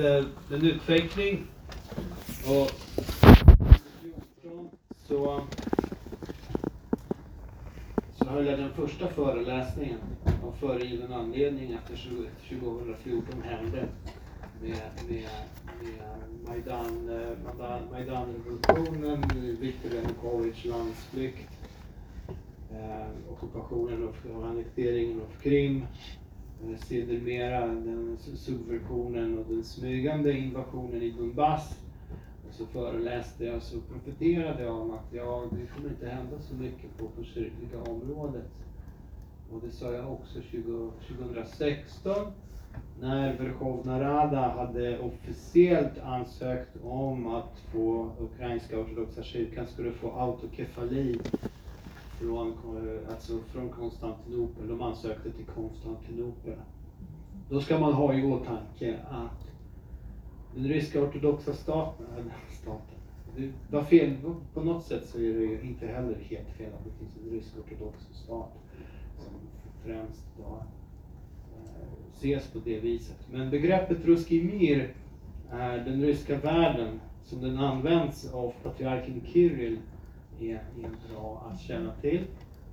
en utveckling. Och så, så höll jag den första föreläsningen. Av föregiven anledning efter 2014 hände med, med, med Majdan, eh, Majdan, Viktor Yanukovych landsflykt, eh, ockupationen och annekteringen av Krim, Eh, sedermera den subversionen och den smygande invasionen i Donbass. Och så föreläste jag och så profeterade jag om att ja, det kommer inte hända så mycket på det kyrkliga området. Och det sa jag också 20, 2016 när Verkhovna Rada hade officiellt ansökt om att få ukrainska ortodoxa kyrkan skulle få autokefali från, alltså från Konstantinopel. De ansökte till Konstantinopel. Då ska man ha i åtanke att den ryska ortodoxa staten, eller staten, det var fel, på något sätt så är det inte heller helt fel att det finns en rysk ortodox stat som främst då eh, ses på det viset. Men begreppet Ruskij Mir är den ryska världen som den används av patriarken Kirill är, är bra att känna till.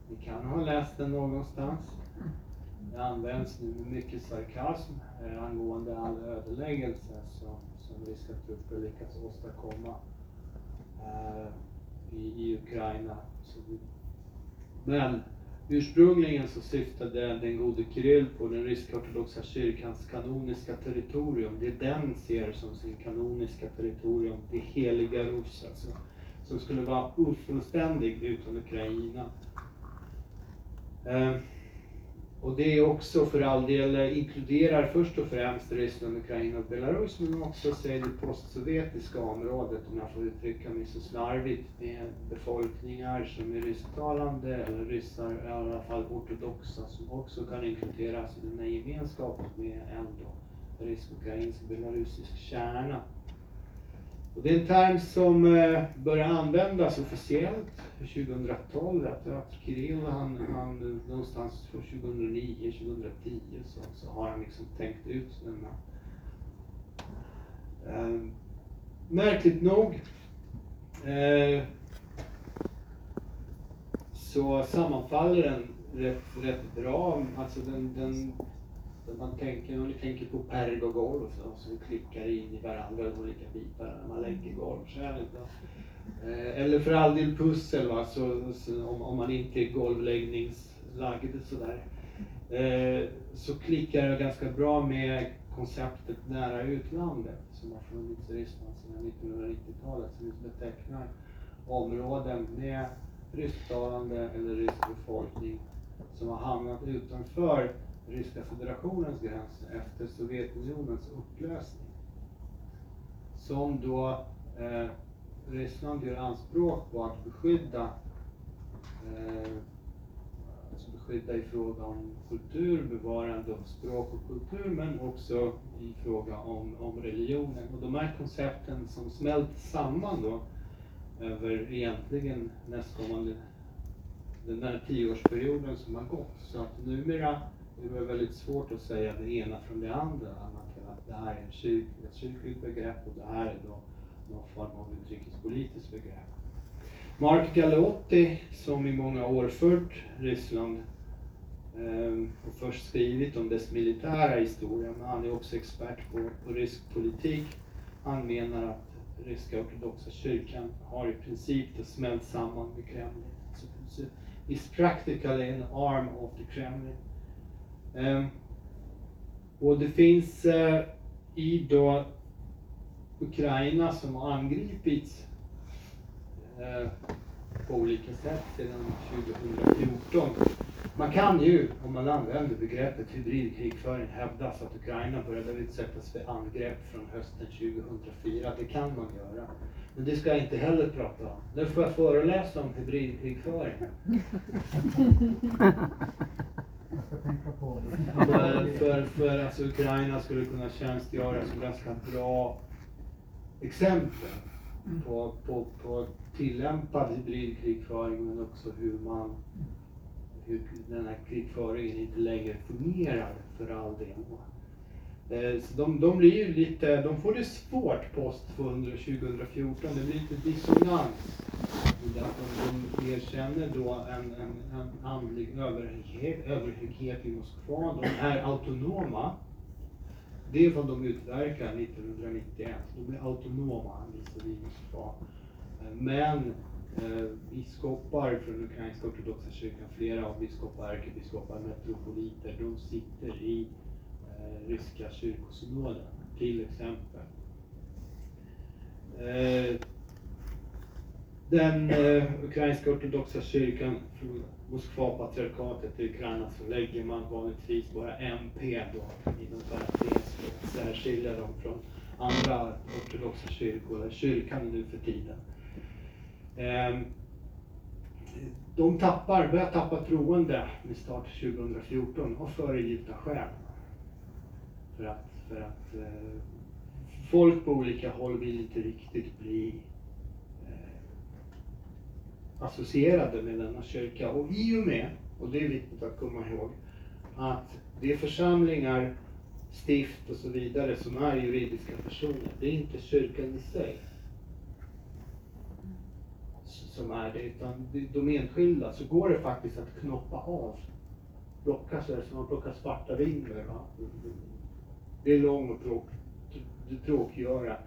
Ni kan ha läst den någonstans. Det används nu med mycket sarkasm eh, angående all ödeläggelse som, som ryska trupper lyckats åstadkomma eh, i, i Ukraina. Så, men Ursprungligen så syftade den gode Kirill på den rysk-ortodoxa kyrkans kanoniska territorium. Det är den ser som sin kanoniska territorium, det heliga Rus alltså. Som skulle vara ofullständig utan Ukraina. Eh, och det är också för all del eh, inkluderar först och främst Ryssland, Ukraina och Belarus men också säg det postsovjetiska området om jag får uttrycka mig så slarvigt med befolkningar som är rysktalande eller ryssar, i alla fall ortodoxa som också kan inkluderas i den här gemenskapen med ändå rysk-ukrainsk-belarusisk kärna. Och det är en term som eh, börjar användas officiellt 2012. Att, att Kirill, han, han någonstans från 2009, 2010 så, så har han liksom tänkt ut denna. Eh, märkligt nog eh, så sammanfaller den rätt, rätt bra. Alltså den, den man tänker, man tänker på perg och golv som klickar in i varandra olika bitar när man lägger golvkärlet. Eh, eller för all del pussel, va? Så, så, om, om man inte är golvläggningslagd sådär. Eh, så klickar det ganska bra med konceptet nära utlandet som har funnits i Ryssland sedan 1990-talet som betecknar områden med rysktalande eller rysk befolkning som har hamnat utanför Ryska federationens gränser efter Sovjetunionens upplösning. Som då eh, Ryssland gör anspråk på att beskydda, eh, alltså beskydda i fråga om kultur, bevarande av språk och kultur, men också i fråga om, om religionen. Och de här koncepten som smält samman då över egentligen nästkommande, den här tioårsperioden som har gått. Så att numera det var väldigt svårt att säga det ena från det andra. Att det här är kyrk, ett kyrkligt begrepp och det här är då någon form av utrikespolitiskt begrepp. Mark Galotti, som i många år fört Ryssland ehm, och först skrivit om dess militära historia, men han är också expert på, på rysk politik. Han menar att ryska ortodoxa kyrkan har i princip smält samman med Kreml. So, alltså, it's practically an arm of the Kremlin. Ehm, och det finns eh, i då Ukraina som har angripits eh, på olika sätt sedan 2014. Man kan ju, om man använder begreppet hybridkrigföring, hävda att Ukraina började utsättas för angrepp från hösten 2004. Det kan man göra. Men det ska jag inte heller prata om. Nu får jag föreläsa om hybridkrigföring. För, för, för att Ukraina skulle kunna tjänstgöra som ganska bra exempel på, på, på tillämpad hybridkrigföring men också hur man hur den här krigföringen inte längre fungerar för all del. Eh, så de, de blir ju lite, de får det svårt post 200 2014. Det blir lite dissonans. i att De, de erkänner då en, en, en andlig överhöghet, överhöghet i Moskva. De är autonoma. Det är vad de utverkar 1991. De blir autonoma visavi Moskva. Men eh, biskopar från ukrainska ortodoxa kyrkan, flera av biskopar, ärkebiskopar, metropoliter, de sitter i eh, ryska kyrkosynoden, till exempel. Eh, den eh, ukrainska ortodoxa kyrkan, från Moskva-patriarkatet i Ukraina, så lägger man vanligtvis bara MP då, inom parentes, för att särskilja dem från andra ortodoxa kyrkor, eller kyrkan nu för tiden. Eh, de tappar, börjar tappa troende med start 2014 av föregivna skäl. För att, för att eh, folk på olika håll vill inte riktigt bli associerade med denna kyrka. Och i och med, och det är viktigt att komma ihåg, att det är församlingar, stift och så vidare som är juridiska personer. Det är inte kyrkan i sig som är det, utan de enskilda så går det faktiskt att knoppa av. Plocka så som man plockar svarta vingar. Det är långt och tråk, tråkgöra.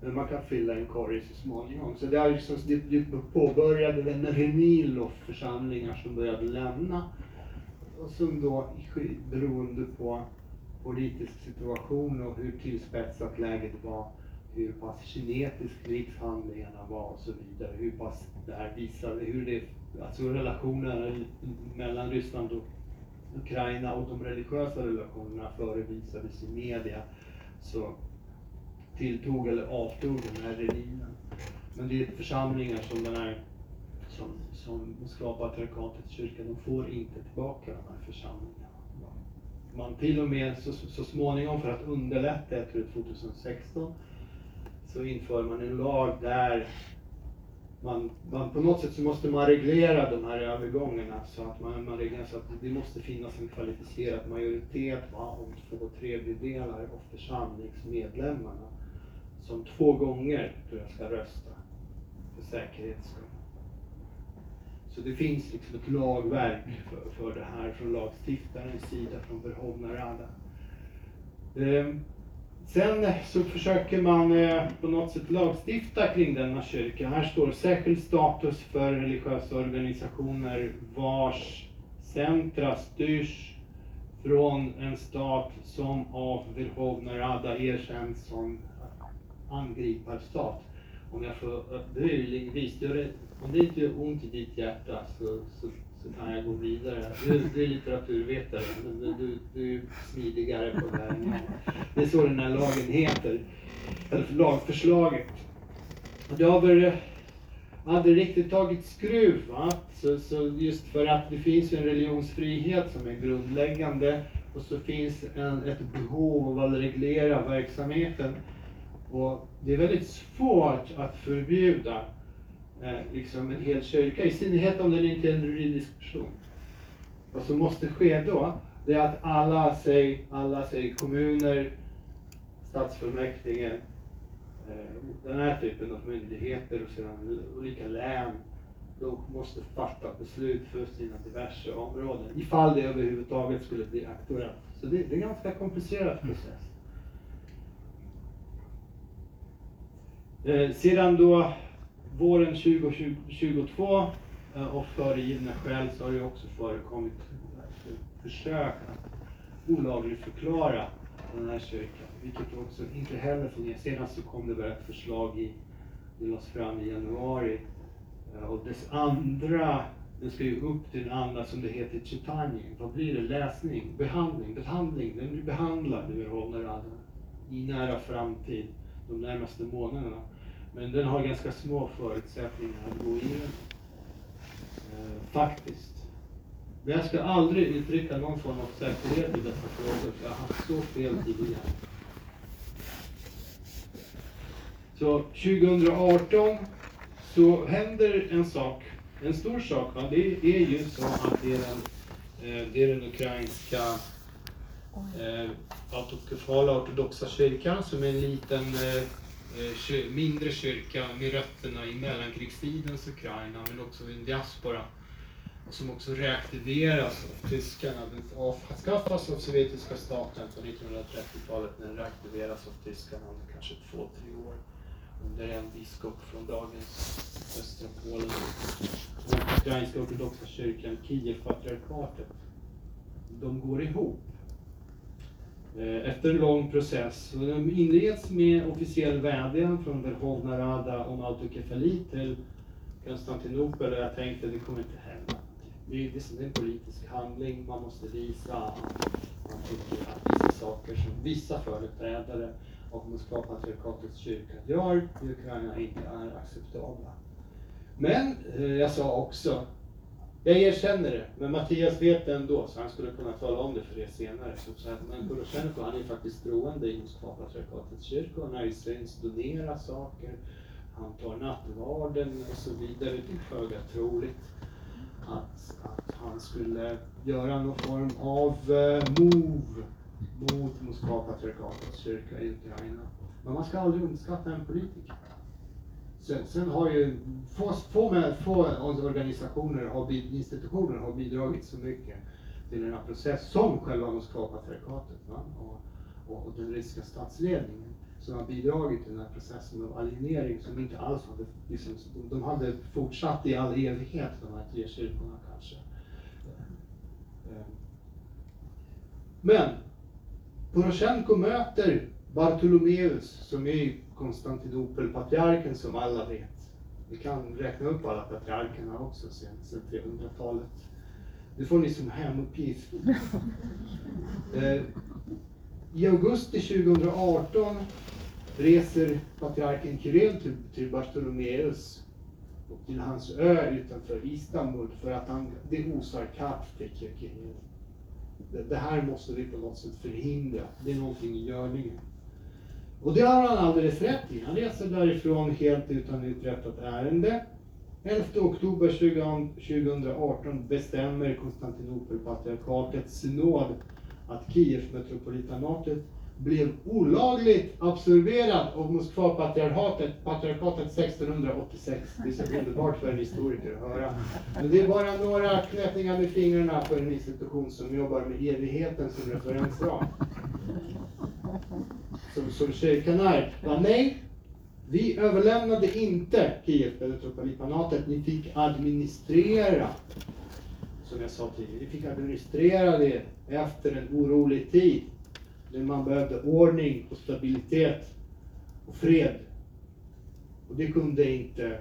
Men man kan fylla en korg så småningom. Så det, är liksom, det, det påbörjade en renil av församlingar som började lämna. Och som då, beroende på politisk situation och hur tillspetsat läget var, hur pass kinetisk krigshandlingarna var och så vidare. Hur pass det här visade, hur det, alltså relationerna mellan Ryssland och Ukraina och de religiösa relationerna förevisades i media. Så tilltog eller avtog den här regimen. Men det är församlingar som den här som, som skapar trakatets kyrka, de får inte tillbaka de här församlingarna. Man till och med så, så småningom för att underlätta, jag tror 2016, så inför man en lag där man, man, på något sätt så måste man reglera de här övergångarna så att man, man reglerar så att det måste finnas en kvalificerad majoritet va, om två tredjedelar av församlingsmedlemmarna som två gånger tror jag ska rösta för säkerhets skull. Så det finns liksom ett lagverk för, för det här från lagstiftarens sida, från Verhovna Rada. Ehm, Sen så försöker man eh, på något sätt lagstifta kring denna kyrka. Här står särskild status för religiösa organisationer vars centra styrs från en stat som av Verhovna Rada erkänns som angriparstat. Om jag får, det om det inte gör ont i ditt hjärta så, så så kan jag gå vidare. Du, du är litteraturvetare, men du, du är smidigare på det här. Det är så den här lagen heter, eller lagförslaget. Det har väl aldrig riktigt tagit skruv. Va? Så, så just för att det finns en religionsfrihet som är grundläggande och så finns en, ett behov av att reglera verksamheten. Och det är väldigt svårt att förbjuda eh, liksom en hel kyrka, i synnerhet om den inte är en juridisk person. Vad som måste ske då, det är att alla, säg, alla säg, kommuner, stadsfullmäktige, eh, den här typen av myndigheter och sedan olika län, de måste fatta beslut för sina diverse områden, ifall det överhuvudtaget skulle bli aktuellt. Så det, det är en ganska komplicerad process. Eh, sedan då våren 2022 eh, och föregivna skäl så har det också förekommit försök att olagligt förklara den här kyrkan. Vilket också inte heller fungerar. Senast så kom det väl ett förslag i, det lades fram i januari. Eh, och dess andra, den ska ju upp till en andra som det heter Chitanji. Vad blir det? Läsning? Behandling? Behandling? Den blir behandlad nu i nära framtid, de närmaste månaderna. Men den har ganska små förutsättningar att gå igenom. Eh, faktiskt. Men jag ska aldrig uttrycka någon form av säkerhet i dessa frågor, för jag har haft så fel tidigare. Så 2018 så händer en sak, en stor sak. Va? Det är ju så att det är den, eh, det är den ukrainska eh, autokefala ortodoxa kyrkan som är en liten eh, Eh, mindre kyrka med rötterna i mellankrigstidens Ukraina men också en diaspora som också reaktiveras av tyskarna. Den avskaffas av sovjetiska staten på 1930-talet men den reaktiveras av tyskarna under kanske två, tre år under en biskop från dagens östra Polen. Den ukrainska ortodoxa kyrkan, Kiev-patriarkatet. De går ihop Eh, efter en lång process. De inleds med officiell vädjan från Verhovna Rada om autokefali till Konstantinopel och jag tänkte det kommer inte hända det är, liksom, det är en politisk handling. Man måste visa att man tycker att vissa saker som vissa företrädare av Moskva-patriarkatets kyrka gör i Ukraina inte är acceptabla. Men eh, jag sa också, jag erkänner det, men Mattias vet det ändå, så han skulle kunna tala om det för er senare. Så att, men Porosjenko han är faktiskt troende i Moskva-patriarkatets kyrka, och när syns donera saker, han tar nattvarden och så vidare. Det är föga troligt att, att han skulle göra någon form av uh, move mot Moskva patriarkatets kyrka i Ukraina. Men man ska aldrig underskatta en politiker. Sen, sen har ju få, få, med, få organisationer och institutioner har bidragit så mycket till den här processen som själva Moskva patriarkatet och, och, och den ryska statsledningen som har bidragit till den här processen av alienering som inte alls hade, liksom, de hade fortsatt i all evighet de här tre kyrkorna kanske. Men Poroshenko möter Bartolomeus som är Konstantinopel-patriarken som alla vet. Vi kan räkna upp alla patriarkerna också sen, sen 300-talet. Det får ni som hemuppgift. eh, I augusti 2018 reser patriarken Kirill till, till Bartolomeus och till hans ö utanför Istanbul för att han, det osar katt tycker Kirill. Det, det, här måste vi på något sätt förhindra. Det är någonting i görningen. Och det har han alldeles rätt i. Han reser därifrån helt utan uträttat ärende. 11 oktober 2018 bestämmer Konstantinopelpatriarkatets synod att Kievmetropolitanatet blev olagligt absorberat av Moskvapatriarkatet patriarkatet 1686. Det är så underbart för en historiker att höra. Men det är bara några knäppningar med fingrarna för en institution som jobbar med evigheten som referensram. Som, som kyrkan är. Men nej, vi överlämnade inte Kiev eller Ni fick administrera. Som jag sa tidigare, ni fick administrera det efter en orolig tid När man behövde ordning och stabilitet och fred. Och det kunde inte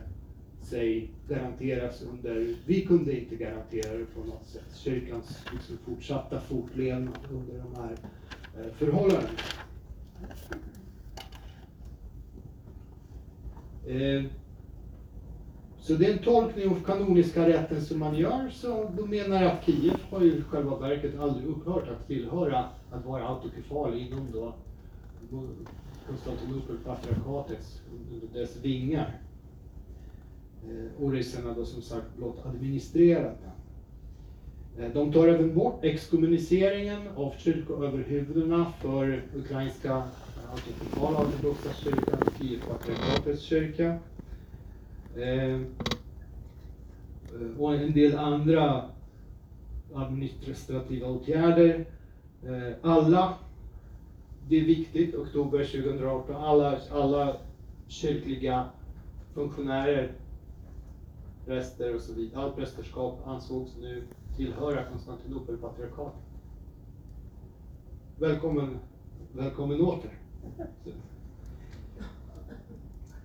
sig garanteras under, vi kunde inte garantera det på något sätt, kyrkans liksom fortsatta fortlevnad under de här eh, förhållandena. Eh, så det är en tolkning av kanoniska rätten som man gör, så de menar att Kiev har ju själva verket aldrig upphört att tillhöra, att vara autokefal inom då Konstantinopel-patriarkatets, under dess vingar. Eh, och ryssarna då som sagt blott administrerat den. Eh, de tar även bort exkommuniceringen av kyrkoöverhuvudena för ukrainska eh, alltså autokefala ortodoxa kyrkan, Kievpatriarkatets kyrka. Eh, eh, och en del andra administrativa åtgärder. Eh, alla, det är viktigt, oktober 2018, alla, alla kyrkliga funktionärer, präster och så vidare, allt prästerskap ansågs nu tillhöra Konstantinopelpatriarkatet. Välkommen, välkommen åter.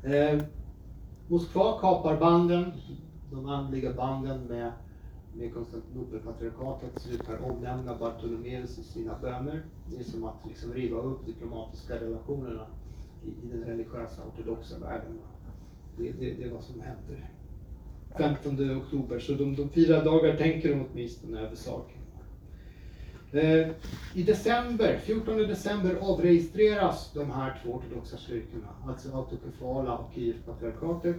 Eh, Moskva kapar banden, de andliga banden med, med Konstantinopelpatriarkatet, slutar omnämna Bartolomeus i sina böner. Det är som att liksom riva upp diplomatiska relationerna i, i den religiösa ortodoxa världen. Det, det, det är vad som händer. 15 oktober, så de, de fyra dagar tänker de åtminstone över saken. Eh, I december, 14 december avregistreras de här två ortodoxa kyrkorna, alltså autokefala och IF-patriarkatet.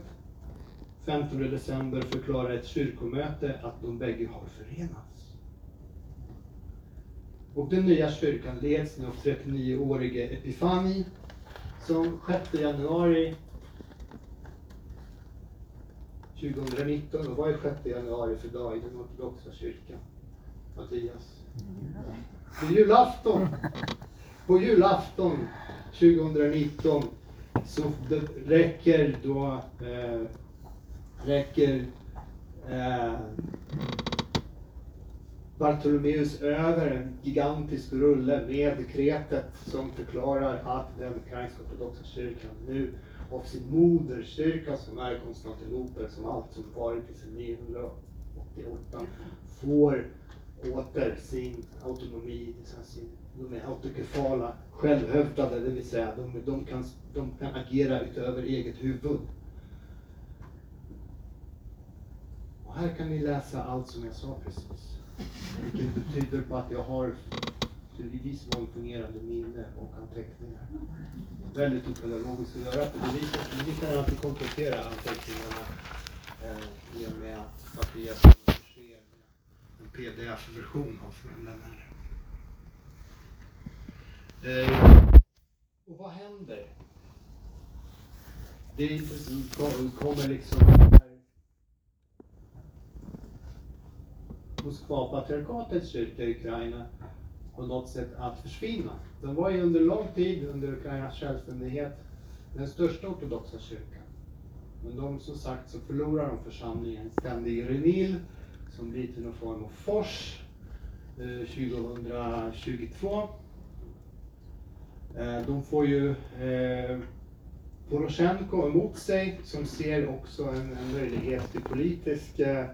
15 december förklarar ett kyrkomöte att de bägge har förenats. Och den nya kyrkan leds nu av 39-årige Epifani som 6 januari 2019, och vad är 6 januari för dag i den ortodoxa kyrkan? Mattias? Det är julafton! På julafton 2019 så det räcker då eh, räcker eh, Bartolomeus över en gigantisk rulle med dekretet som förklarar att den ukrainska ortodoxa kyrkan nu av sin moderkyrka som är Konstantinopel, som allt som varit i sin 988, får åter sin autonomi, sin, de är autokefala, självhövdade, det vill säga de, de, kan, de kan agera utöver eget huvud. Och här kan ni läsa allt som jag sa precis. Vilket betyder på att jag har i viss mån fungerande minne och anteckningar. Väldigt opedagogiskt att göra på det viset, men vi kan alltid komplettera anteckningarna eh, i och med att Mattias förser en pdf-version av föräldrarna. här. Eh, och vad händer? Det kommer liksom Moskva-patriarkatets kyrka i Ukraina på något sätt att försvinna. Den var ju under lång tid, under Ukrainas självständighet, den största ortodoxa kyrkan. Men de som sagt så förlorar de församlingen ständig renil som blir till någon form av fors eh, 2022. Eh, de får ju eh, Poroshenko emot sig som ser också en, en möjlighet till politisk eh,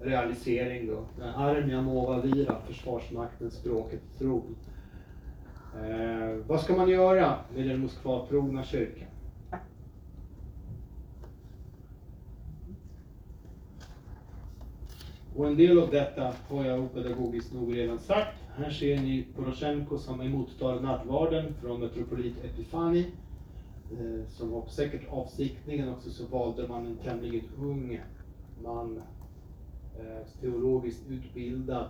realisering då. Armia Nova Vira, Försvarsmakten, språket tron. Eh, vad ska man göra med den Moskvatrogna kyrkan? Och en del av detta har jag opedagogiskt nog redan sagt. Här ser ni Poroshenko som emottar nattvarden från metropolit Epifani. Eh, som var säkert avsiktningen också så valde man en tämligen ung man Eh, teologiskt utbildad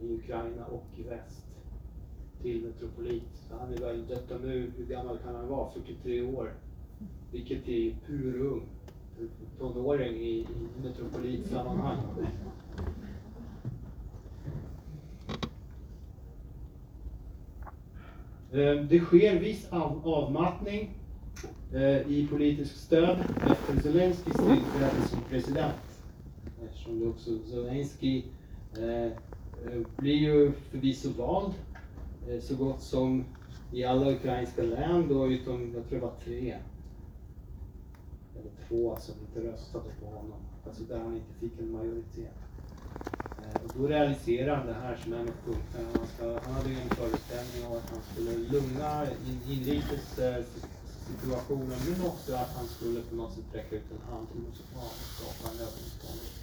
i Ukraina och i väst till metropolit. Så Han är väl detta nu, hur gammal kan han vara? 43 år. Vilket är purung, tonåring i, i metropolitsammanhang. Eh, det sker viss avmattning eh, i politiskt stöd efter Zelenskyjs tillträde som president som det också Zelensky eh, eh, blir ju förvisso vald eh, så gott som i alla ukrainska län då utom, jag tror det var tre, eller två som inte röstade på honom, alltså där han inte fick en majoritet. Eh, och då realiserar han det här som en av punkterna. Han, han hade ju en föreställning om att han skulle lugna in, inrikes eh, situationen men också att han skulle på något sätt räcka ut en hand till Moskva och skapa en överenskommelse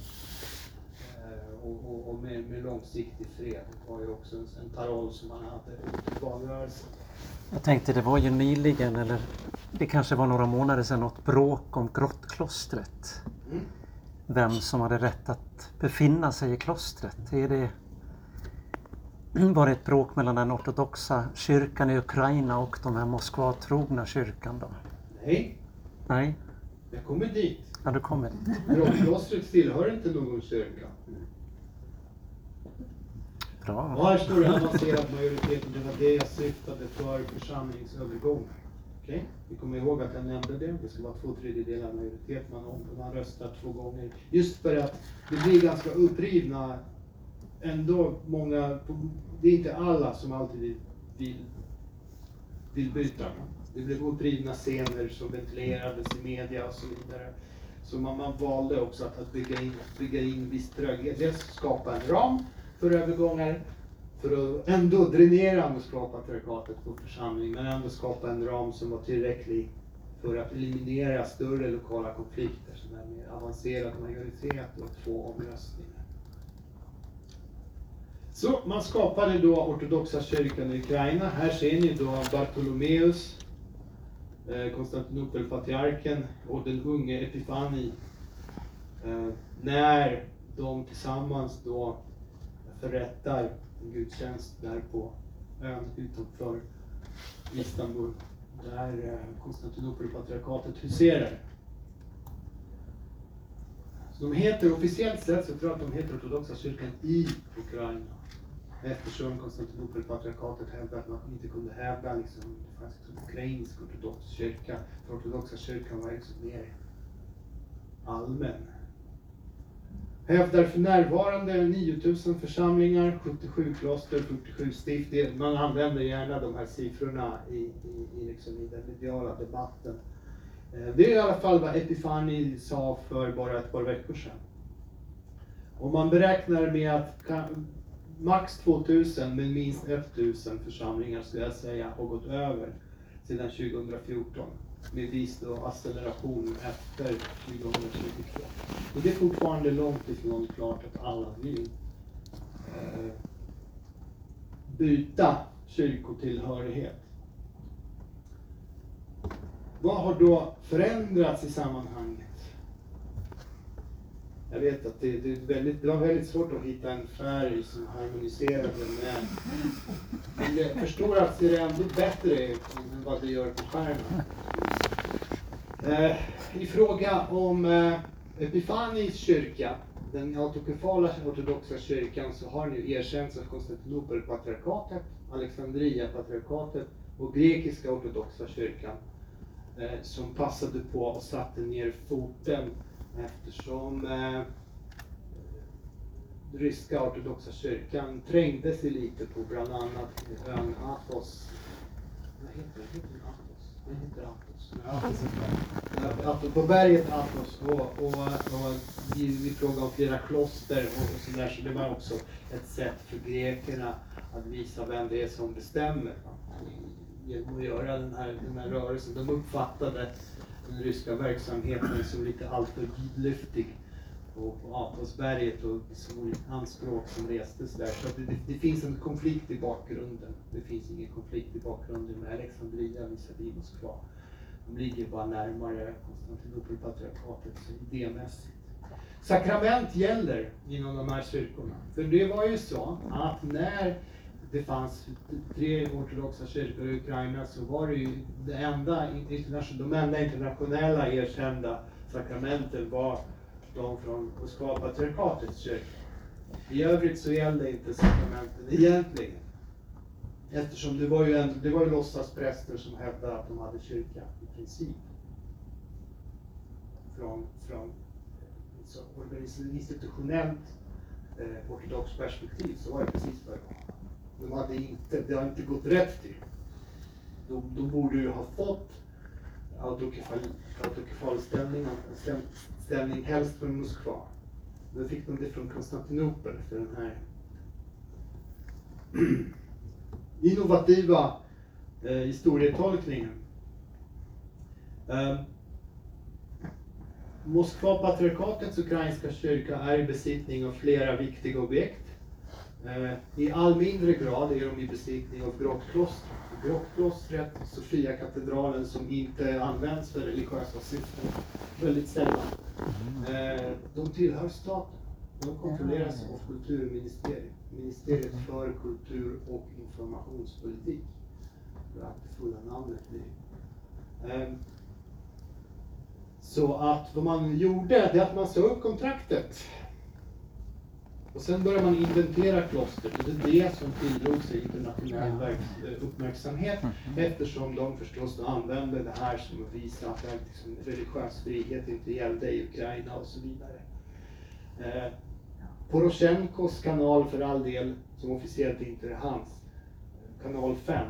och, och, och med, med, långsiktig fred var ju också en, en paroll som man hade i valrörelsen. Jag tänkte det var ju nyligen, eller det kanske var några månader sedan, något bråk om grottklostret. Mm. Vem som hade rätt att befinna sig i klostret. Är det, var det ett bråk mellan den ortodoxa kyrkan i Ukraina och de här Moskva-trogna kyrkan då? Nej. Nej. Jag kommer dit. Ja, du kommer dit. Grottklostret tillhör inte någon kyrka. Bra. Och här står det avancerad majoritet och det var det jag syftade för församlingsövergång. Okay? Vi kommer ihåg att jag nämnde det. Det ska vara två tredjedelar majoritet. Man, man röstar två gånger. Just för att det blir ganska upprivna, ändå många, det är inte alla som alltid vill, vill byta. Det blev upprivna scener som ventilerades i media och så vidare. Så man, man valde också att, att bygga, in, bygga in viss tröghet. Dels skapa en ram för övergångar för att ändå dränera Moskva-patriarkatet på församling men ändå skapa en ram som var tillräcklig för att eliminera större lokala konflikter som är mer avancerad majoritet och två omröstningar. Så man skapade då ortodoxa kyrkan i Ukraina. Här ser ni då Bartolomeus, eh, Konstantinopelpatriarken och den unge Epifani. Eh, när de tillsammans då förrättar en gudstjänst där på ön utanför Istanbul där eh, Konstantinopelpatriarkatet huserar. Så de heter officiellt sett så tror jag att de heter ortodoxa kyrkan i Ukraina. Eftersom Konstantinopelpatriarkatet hävdade att man inte kunde hävda liksom, det fanns liksom ukrainsk ortodox kyrka. För ortodoxa kyrkan var liksom mer allmän. Hävdar för närvarande 9000 församlingar, 77 kloster, 47 stift. Man använder gärna de här siffrorna i, i, i, liksom i den mediala debatten. Eh, det är i alla fall vad Epifani sa för bara ett par veckor sedan. Och man beräknar med att max 2000 men minst 1000 församlingar skulle jag säga har gått över sedan 2014 med viss då acceleration efter 2022. Och det är fortfarande långt ifrån klart att alla vill eh, byta kyrkotillhörighet. Vad har då förändrats i sammanhanget? Jag vet att det, det, är väldigt, det var väldigt svårt att hitta en färg som harmoniserade med... Men jag förstår att det ser ändå bättre ut än vad det gör på skärmen. Eh, I fråga om eh, Epifanis kyrka, den autokefala ortodoxa kyrkan, så har nu erkänts av Konstantinopelpatriarkatet, Alexandria-patriarkatet och grekiska ortodoxa kyrkan eh, som passade på och satte ner foten eftersom eh, ryska ortodoxa kyrkan trängde sig lite på bland annat ön Athos. Vad heter det? Heter den Athos? Vad heter Athos. Athos. Athos. På berget Athos och, och, och i, i fråga om flera kloster och, och sådär så det var också ett sätt för grekerna att visa vem det är som bestämmer. Genom att göra den här, den här rörelsen. De uppfattade den ryska verksamheten som lite alltför vidlyftig på, på Atlasberget och liksom olika anspråk som restes där. Så det, det, finns en konflikt i bakgrunden. Det finns ingen konflikt i bakgrunden med Alexandria visavi Moskva. De ligger bara närmare Konstantinopelpatriarkatet idémässigt. Sakrament gäller inom de här kyrkorna. För det var ju så att när det fanns tre ortodoxa kyrkor i Ukraina så var det ju det enda, de enda internationella erkända sakramenten var de från Moskva-patriarkatets kyrka. I övrigt så gällde inte sakramenten egentligen. Eftersom det var ju, en, det var ju låtsaspräster som hävdade att de hade kyrka i princip. Från, från så institutionellt eh, ortodox perspektiv så var det precis vad det var. De hade inte, det har inte gått rätt till. De, de borde ju ha fått autokefal, ställning, helst från Moskva. Nu fick de det från Konstantinopel för den här innovativa eh, historietolkningen. Eh, Moskva-patriarkatets ukrainska kyrka är i besittning av flera viktiga objekt. Eh, I all mindre grad är de i besittning av grottklostret. Grottklostret, Sofia-katedralen som inte används för religiösa syften, väldigt sällan. Eh, de tillhör staten. De kontrolleras av kulturministeriet, Ministeriet för kultur och informationspolitik. Det fulla namnet blir. Eh, så att vad man gjorde, det är att man sa upp kontraktet. Och sen började man inventera klostret och det är det som tilldrog sig internationell eh, uppmärksamhet eftersom de förstås använde det här som att visa att liksom, religiös frihet inte gällde i Ukraina och så vidare. Eh, Poroshenkos kanal för all del, som officiellt inte är hans, kanal 5,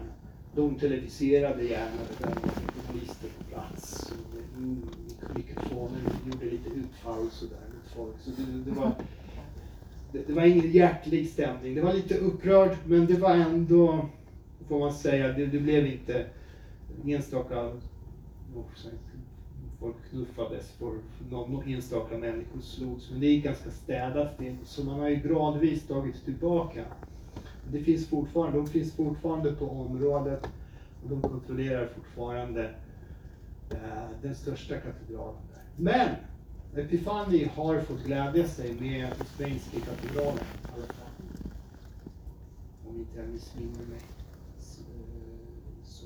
de televiserade gärna det där med journalister på plats. med mm, Mikrofoner gjorde lite utfall sådär mot folk. Så det, det, var, det, det var ingen hjärtlig stämning. Det var lite upprörd men det var ändå, får man säga, det, det blev inte enstaka folk knuffades, för någon, enstaka människor slogs. Men det är ganska städat det, så man har ju gradvis tagit tillbaka. Det finns fortfarande, de finns fortfarande på området och de kontrollerar fortfarande eh, den största katedralen där. Men Epifani har fått glädja sig med Uspensky katedralen i alla fall. Om inte jag missminner mig.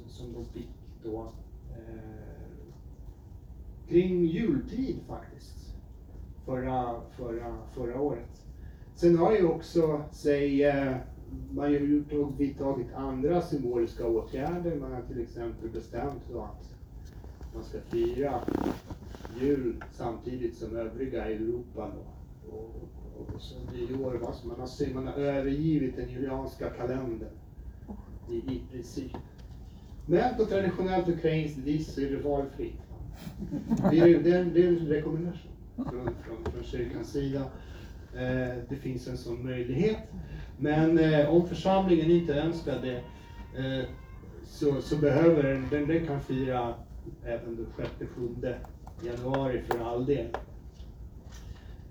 som de fick då eh, kring jultid faktiskt. Förra, förra, förra året. Sen har ju också, säg, eh, man har ju vidtagit andra symboliska åtgärder. Man har till exempel bestämt då att man ska fira jul samtidigt som övriga Europa. Då. Och, och, så nyår, va? Så man, har, man har övergivit den julianska kalendern i, i princip. Men på traditionellt ukrainskt vis så är det valfritt. Det är, det är, en, det är en rekommendation från, från, från kyrkans sida. Eh, det finns en sån möjlighet. Men eh, om församlingen inte önskar det eh, så, så behöver den, den, den kan fira även den 6-7 januari för all del.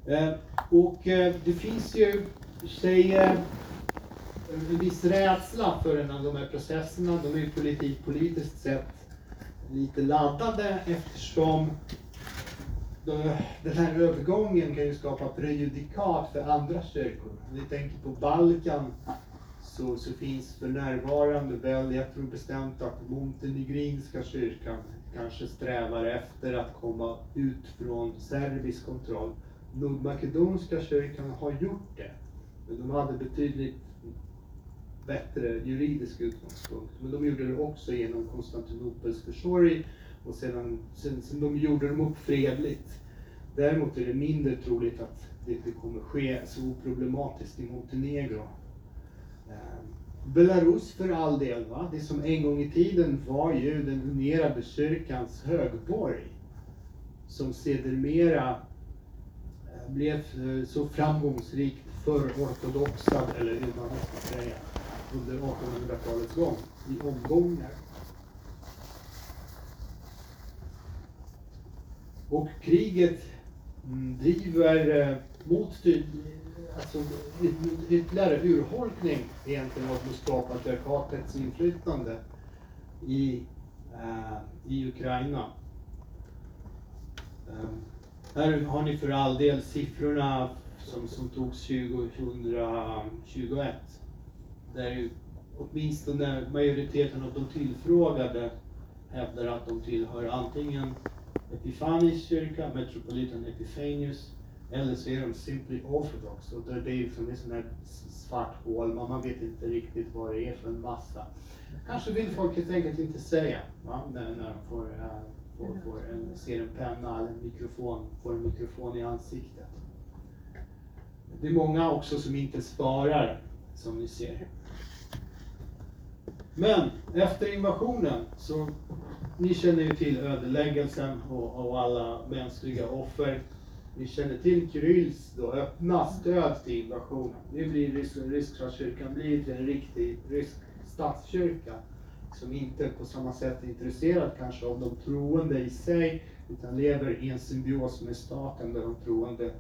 Eh, och eh, det finns ju, sig eh, en viss rädsla för en av de här processerna. De är ju politik, politiskt sett lite laddade eftersom den här övergången kan ju skapa prejudikat för andra kyrkor. Om vi tänker på Balkan så, så finns för närvarande väl, jag tror bestämt att Montenegrinska kyrkan kanske strävar efter att komma ut från serbisk kontroll. Nordmakedonska kyrkan har gjort det, men de hade betydligt bättre juridisk utgångspunkt. Men de gjorde det också genom Konstantinopels försorg och sedan, sen, sen de gjorde dem upp fredligt. Däremot är det mindre troligt att det inte kommer ske så oproblematiskt i Montenegro. Belarus för all del, va? det som en gång i tiden var ju den unerade kyrkans högborg. Som sedermera eh, blev eh, så framgångsrikt för ortodoxa, eller hur man ska säga, under 1800-talets gång i omgångar. Och kriget mm, driver eh, mot alltså, ytterligare urholkning egentligen av Moskva-patriarkatets inflytande i, eh, i Ukraina. Eh, här har ni för all del siffrorna som, som togs 2021 där ju åtminstone majoriteten av de tillfrågade hävdar att de tillhör antingen Epifanis kyrka, Metropolitan Epiphanius, eller så är de simply orthodox. Och det är liksom en sån här svart hål, man vet inte riktigt vad det är för en massa. Kanske vill folk helt enkelt inte säga va? när, när de får, uh, får, får en, ser en penna eller en mikrofon, får en mikrofon i ansiktet. Det är många också som inte sparar, som ni ser. Men efter invasionen så, ni känner ju till ödeläggelsen och, och alla mänskliga offer. Ni känner till Kyrills då öppna stöd till invasionen. Nu blir ryska kyrkan blir en riktig rysk statskyrka som inte på samma sätt är intresserad kanske av de troende i sig utan lever i en symbios med staten där de troende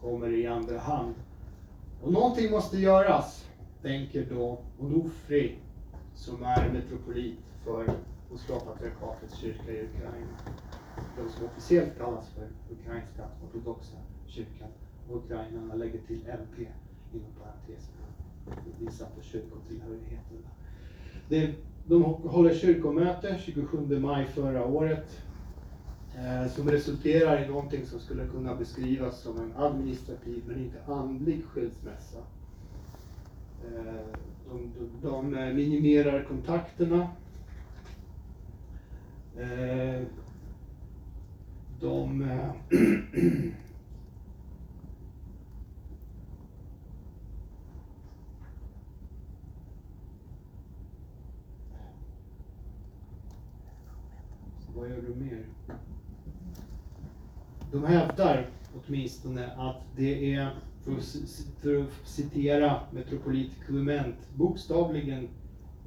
kommer i andra hand. Och någonting måste göras, tänker då Onofri som är metropolit för Moskva-patriarkatets kyrka i Ukraina. De som officiellt kallas för Ukrainska ortodoxa kyrkan. Och ukrainarna lägger till LP inom parentes. Visar på kyrkotillhörigheten. Det, de håller kyrkomöte 27 maj förra året eh, som resulterar i någonting som skulle kunna beskrivas som en administrativ men inte andlig skilsmässa. Eh, de, de, de minimerar kontakterna. Eh, de eh, Vad gör du mer? De hävdar åtminstone att det är för att, för att citera Metropolit Clement, bokstavligen,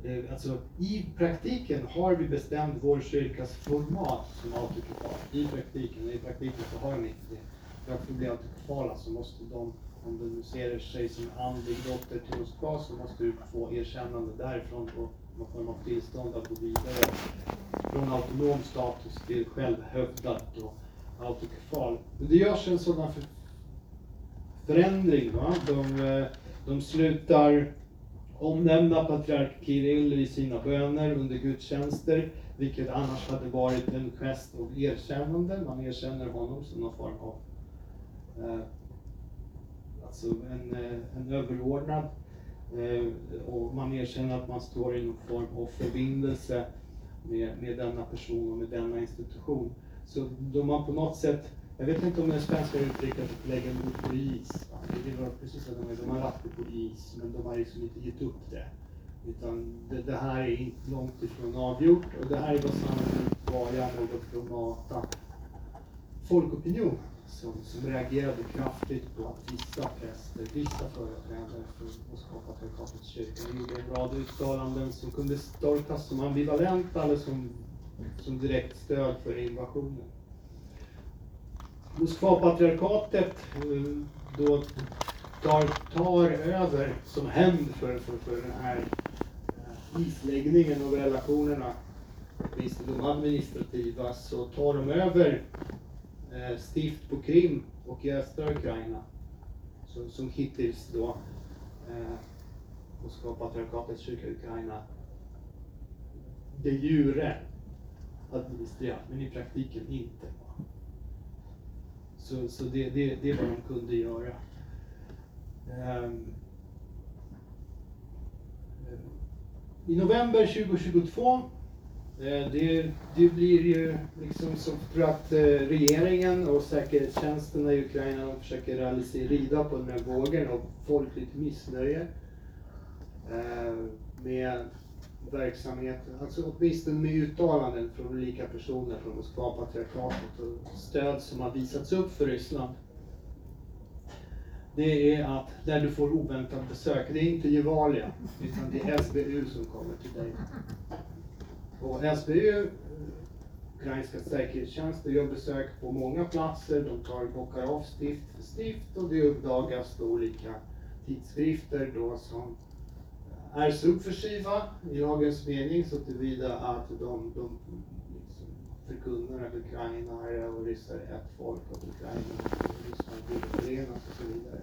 Eh, alltså i praktiken har vi bestämt vår kyrkas format som autokefal. I praktiken, i praktiken så har de inte det. För att bli autokefala så måste de, om de nu ser sig som andlig dotter till Moskva, så måste du få erkännande därifrån och någon form av tillstånd att gå vidare från autonom status till självhövdat och autokefal. Men det görs en sådan förändring. Va? De, eh, de slutar omnämna patriark Kirill i sina böner under gudstjänster, vilket annars hade varit en gest av erkännande. Man erkänner honom som någon form av eh, alltså en, eh, en överordnad eh, och man erkänner att man står i någon form av förbindelse med, med denna person och med denna institution. Så då man på något sätt, jag vet inte om det svenska uttrycket att lägga något på is, det var precis som de, de har lagt det på is, men de har liksom inte gett upp det. Utan det, det här är inte långt ifrån avgjort och det här är bara sannolikt bara något Mata folkopinion som, som reagerade kraftigt på att vissa präster, vissa företrädare för Moskvapatriarkatets kyrka gjorde en rad uttalanden som kunde tolkas som ambivalenta eller som, som direkt stöd för invasionen. Moskvapatriarkatet eh, då tar, tar över som hämnd för, för, för den här eh, isläggningen av relationerna, åtminstone de administrativa, så tar de över eh, stift på Krim och i östra Ukraina som, som hittills då eh, Moskvapatriarkatets kyrka i Ukraina de jure administrerat, men i praktiken inte. Så, så det, det, det är vad de kunde göra. Um, I november 2022 eh, det, det, blir ju liksom så för att eh, regeringen och säkerhetstjänsterna i Ukraina de försöker realisera, rida på den här vågen av folkligt missnöje ehm, med verksamheten, alltså åtminstone med uttalanden från olika personer från Moskvapatriarkatet och stöd som har visats upp för Ryssland. Det är att där du får oväntat besök, det är inte Gevalia, utan det är SBU som kommer till dig. Och SBU, eh, ukrainska säkerhetstjänsten, gör besök på många platser, de tar bockar av stift för stift och det uppdagas då olika tidskrifter då som är subversiva i lagens mening så tillvida att de, de liksom förkunnar att Ukraina och ryssar är ett folk och Ukraina och Ryssland borde förenas och så vidare.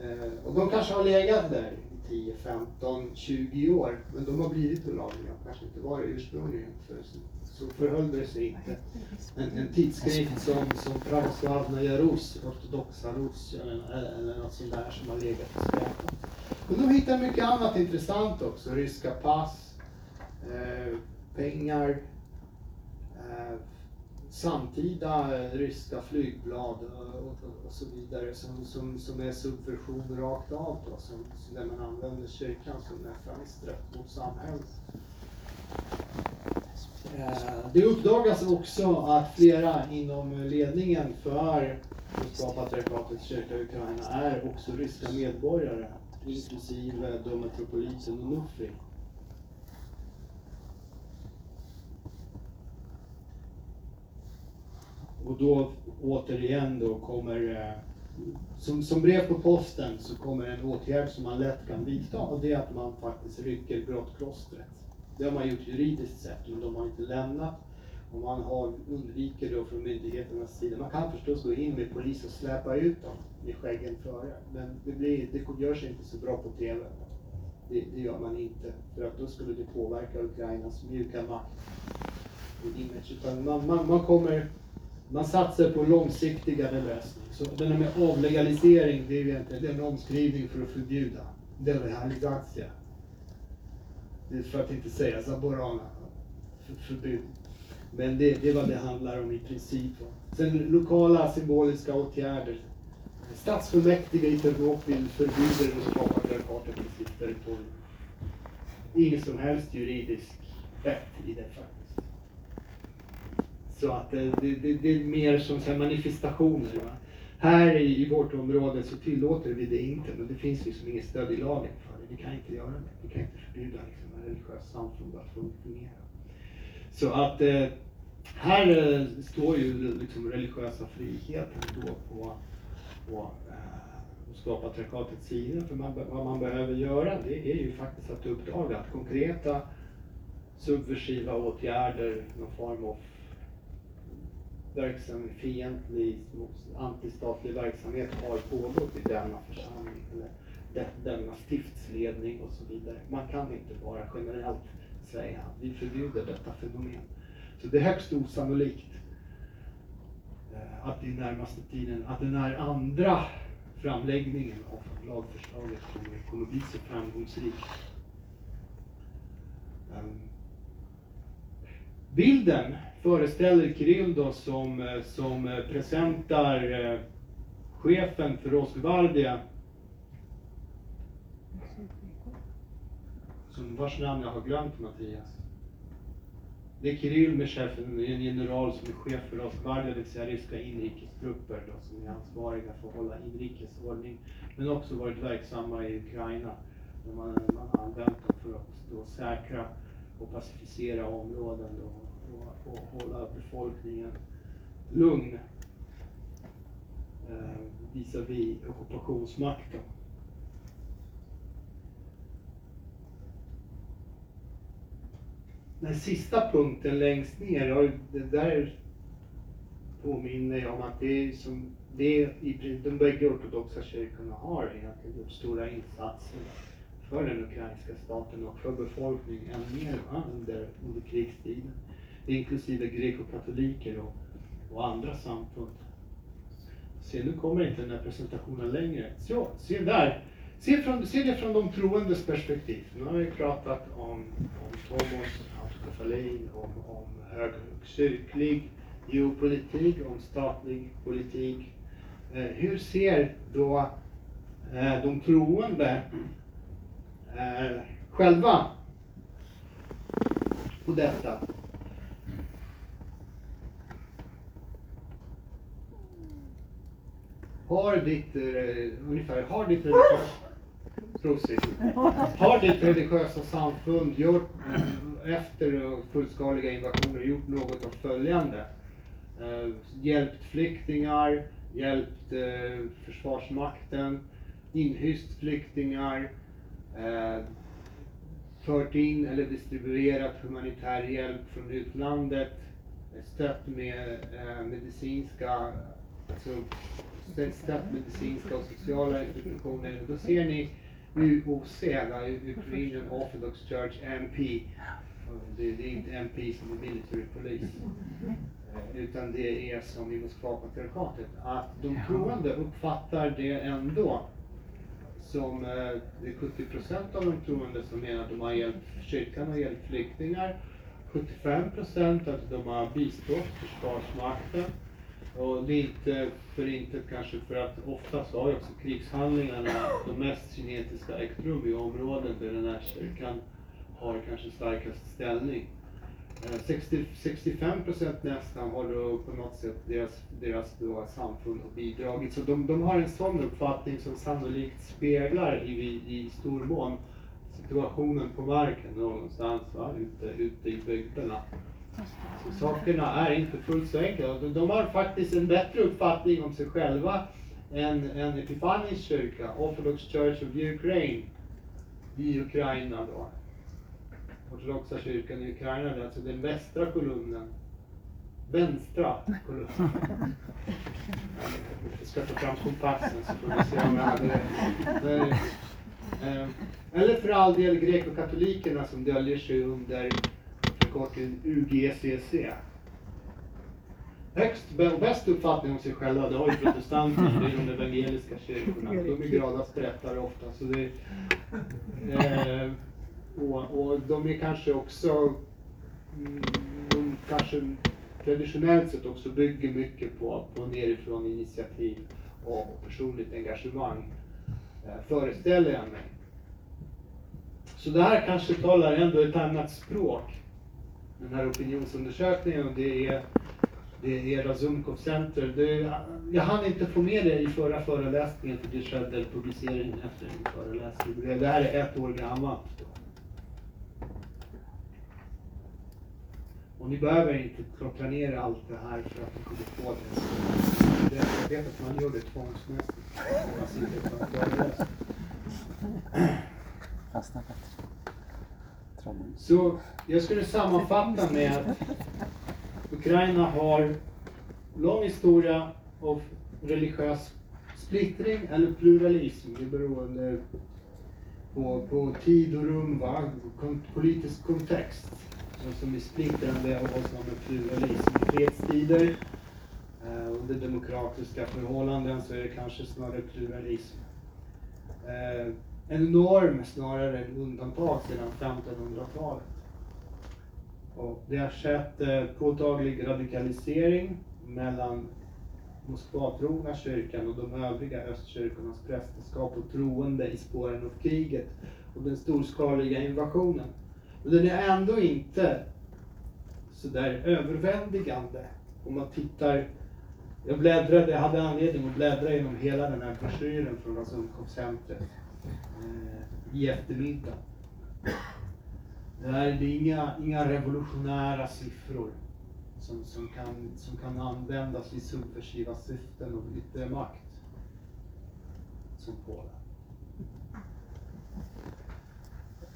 Eh, och de kanske har legat där i 10, 15, 20 år men de har blivit olagliga, och kanske inte var det ursprungligen. För så, förhöll det sig inte. En, en tidskrift som, som Pravoslavna Rus, ortodoxa Rus eller, eller något sånt där som har legat och skräpet. Och de hittar mycket annat intressant också. Ryska pass, eh, pengar, eh, samtida eh, ryska flygblad och, och, och, så vidare som, som, som är subversion rakt av då, som, där man använder kyrkan som ett mot samhället. Eh, det uppdagas också att flera inom ledningen för Moskvapatriarkatets kyrka i Ukraina är också ryska medborgare inklusive eh, då och Onufri. Och då återigen då kommer, eh, som, som brev på posten, så kommer en åtgärd som man lätt kan vidta och det är att man faktiskt rycker grottklostret. Det har man gjort juridiskt sett, men de har inte lämnat och man har, undviker då från myndigheternas sida. Man kan förstås gå in med polis och släpa ut dem med skäggen före. Men det, blir, det görs inte så bra på TV. Det, det, gör man inte. För att då skulle det påverka Ukrainas mjuka makt och image. Utan man, man, man, kommer, man satsar på långsiktigare lösning. Så det här med avlegalisering, det är ju egentligen det är en omskrivning för att förbjuda. Det är för att inte säga zaborana. För, förbud. Men det, det är vad det handlar om i princip. Sen lokala symboliska åtgärder. Stadsfullmäktige i Ternopil förbjuder att på sitt territorium. Ingen som helst juridisk rätt i det faktiskt. Så att eh, det, det, det är mer som så manifestationer. Va? Här i, i vårt område så tillåter vi det inte, men det finns liksom inget stöd i lagen för det. Vi kan inte göra det. Vi kan inte förbjuda liksom, en religiös samfund att fungera. Så att eh, här eh, står ju liksom religiösa friheten då på, på eh, skapa traktatets sida. För man, vad man behöver göra det är ju faktiskt att uppdaga att konkreta subversiva åtgärder, någon form av verksam, fientlig, antistatlig verksamhet har pågått i denna församling. Eller denna stiftsledning och så vidare. Man kan inte bara generellt säger han. vi förbjuder detta fenomen. Så det är högst osannolikt eh, att i närmaste tiden, att den här andra framläggningen av lagförslaget kommer, kommer bli så framgångsrik. Ehm, bilden föreställer Kirill då som, eh, som eh, presentar chefen för Rosgvardia som vars namn jag har glömt Mattias. Det är Kirill med chefen, en general som är chef för Rosgvardia, det vill säga ryska inrikestrupper då, som är ansvariga för att hålla inrikesordning. Men också varit verksamma i Ukraina. Där man, man har använt dem för att då säkra och pacificera områden då, och, och hålla befolkningen lugn eh, visavi ockupationsmakten. Den sista punkten längst ner, det där påminner jag om att det är som det i de bägge ortodoxa kyrkorna har egentligen gjort stora insatser för den ukrainska staten och för befolkningen än mer under, under krigstiden. Inklusive grekokatoliker och, och andra samfund. Se, nu kommer inte den här presentationen längre. Så, se där! Se, från, se det från de troendes perspektiv. Nu har vi pratat om, om Thomas autokefalin, om, om högkyrklig geopolitik, om statlig politik. Eh, hur ser då eh, de troende eh, själva på detta? Har ditt, eh, ungefär, har ditt Prosit. har ditt religiösa samfund gjort, eh, efter fullskaliga invasioner, gjort något av följande? Eh, hjälpt flyktingar, hjälpt eh, Försvarsmakten, inhyst flyktingar, eh, fört in eller distribuerat humanitär hjälp från utlandet, stött med eh, medicinska, alltså stött medicinska och sociala institutioner. Då ser ni UOC, Ukrainian Orthodox Church MP. Det, det är inte MP som är military police. Eh, utan det är som i Moskva-patriarkatet, att de troende uppfattar det ändå som eh, det är 70 procent av de troende som menar att de har hjälpt, kyrkan har hjälpt flyktingar. 75 procent att de har bistått Försvarsmakten. Och det är inte för inte kanske för att oftast har ju också krigshandlingarna, de mest kinetiska ägt rum i områden där den här kyrkan har kanske starkast ställning. Eh, 60, 65 procent nästan har då på något sätt deras, deras då samfund har bidragit. Så de, de har en sån uppfattning som sannolikt speglar i, i stor mån situationen på marken någonstans va? Ute, ute i bygderna. Sakerna är inte fullt så enkla. De, har faktiskt en bättre uppfattning om sig själva än, än Epifanisk kyrka, Orthodox Church of Ukraine, i Ukraina då ortodoxa kyrkan i Ukraina, det är alltså den västra kolumnen. Vänstra kolumnen. Jag ska ta fram kompassen så får vi se om jag hade rätt. Eh, eller för all del grekokatolikerna som döljer sig under förkortningen UGCC. Högst bäst uppfattning om sig själva, det har ju protestanter i de evangeliska kyrkorna. De är glada sprättare ofta. Så det, eh, och, och de är kanske också, mm, de kanske traditionellt sett också bygger mycket på, på nerifrån initiativ och personligt engagemang, eh, föreställer jag mig. Så det här kanske talar ändå ett annat språk, den här opinionsundersökningen, och det är det är Razumkov Center. Det, jag hann inte få med det i förra föreläsningen för det skedde publiceringen efter en föreläsning. Det här är ett år gammalt. Och ni behöver inte klocka ner allt det här för att ni kommer få det. Jag vet att man gör det tvångsmässigt. Fastnar bättre. Så jag skulle sammanfatta med att Ukraina har lång historia av religiös splittring eller pluralism, det beror beroende på, på tid och rum, va? Politisk kontext. Vad som är splittrande och som är pluralism. I fredstider, eh, under demokratiska förhållanden så är det kanske snarare pluralism. Eh, en norm snarare än undantag sedan 1500-talet. Och det har skett eh, påtaglig radikalisering mellan Moskvatrogna kyrkan och de övriga östkyrkornas prästerskap och troende i spåren av kriget och den storskaliga invasionen. Men den är ändå inte sådär överväldigande om man tittar jag bläddrade, jag hade anledning att bläddra genom hela den här broschyren från Rasunkovcentret Eh, i eftermiddag. Det här det är inga, inga revolutionära siffror som, som, kan, som kan användas i subversiva syften och yttre makt som Polen.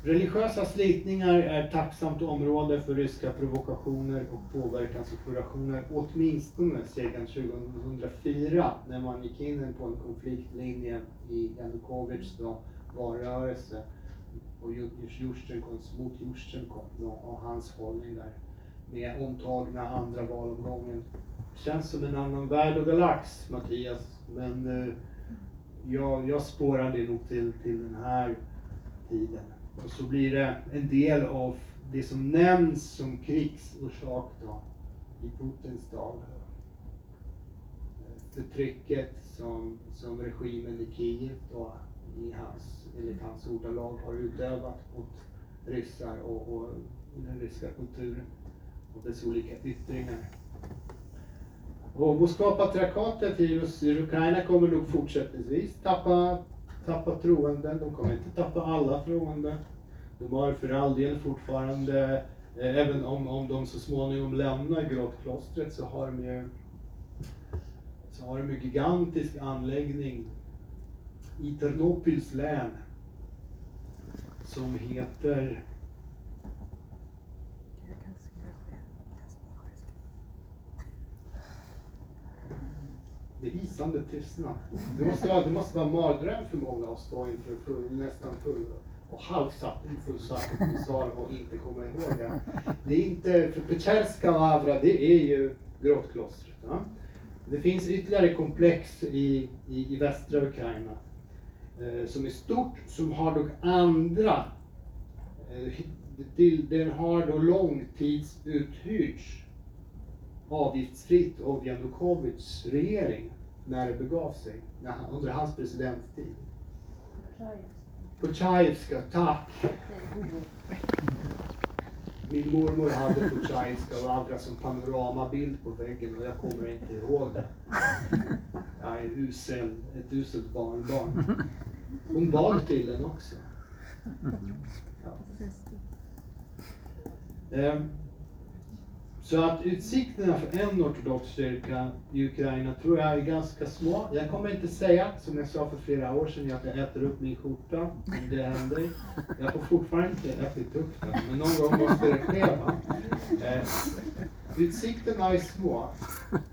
Religiösa slitningar är tacksamt område för ryska provokationer och påverkansoperationer, åtminstone sedan 2004 när man gick in på en konfliktlinje i Janukovyts valrörelse och Jushchenkos, mot Jusjtjenko och hans hållning där med omtagna andra valomgången. Känns som en annan värld och galax, Mattias. Men eh, jag, jag spårar det nog till, till den här tiden. Och så blir det en del av det som nämns som krigsorsak då, i Putins dag. Eh, förtrycket som, som regimen i Kiev då, i hans, enligt hans ordalag har utövat mot ryssar och, och den ryska kulturen och dess olika yttringar. Och Moskva-patriarkatet i Ukraina kommer nog fortsättningsvis tappa, tappa troende. De kommer inte tappa alla troende. De har för all del fortfarande, eh, även om, om de så småningom lämnar grottklostret, så har de ju så har de en gigantisk anläggning i Ternopils län som heter Det är isande tystnad. Det måste, vara, det måste vara mardröm för många att stå inför full, nästan full och halvsatt fullsatt sal och inte komma ihåg det. Det är inte, för Petterska och Avra det är ju grottklostret. Ja? Det finns ytterligare komplex i, i, i västra Ukraina Eh, som är stort, som har dock andra eh, till, den har då långtidsuthyrts avgiftsfritt av Janukovyts regering när det begav sig, när, under hans presidenttid. Počajevska, tack! Min mormor hade Počajevska och andra som panoramabild på väggen och jag kommer inte ihåg det. Jag är usel, ett uselt barnbarn. Hon bad till den också. Ja. Så att utsikterna för en ortodox kyrka i Ukraina tror jag är ganska små. Jag kommer inte säga, som jag sa för flera år sedan, att jag äter upp min skjorta. Om det händer. Jag får fortfarande inte ätit upp den, men någon gång måste det ske. Eh, utsikterna är små.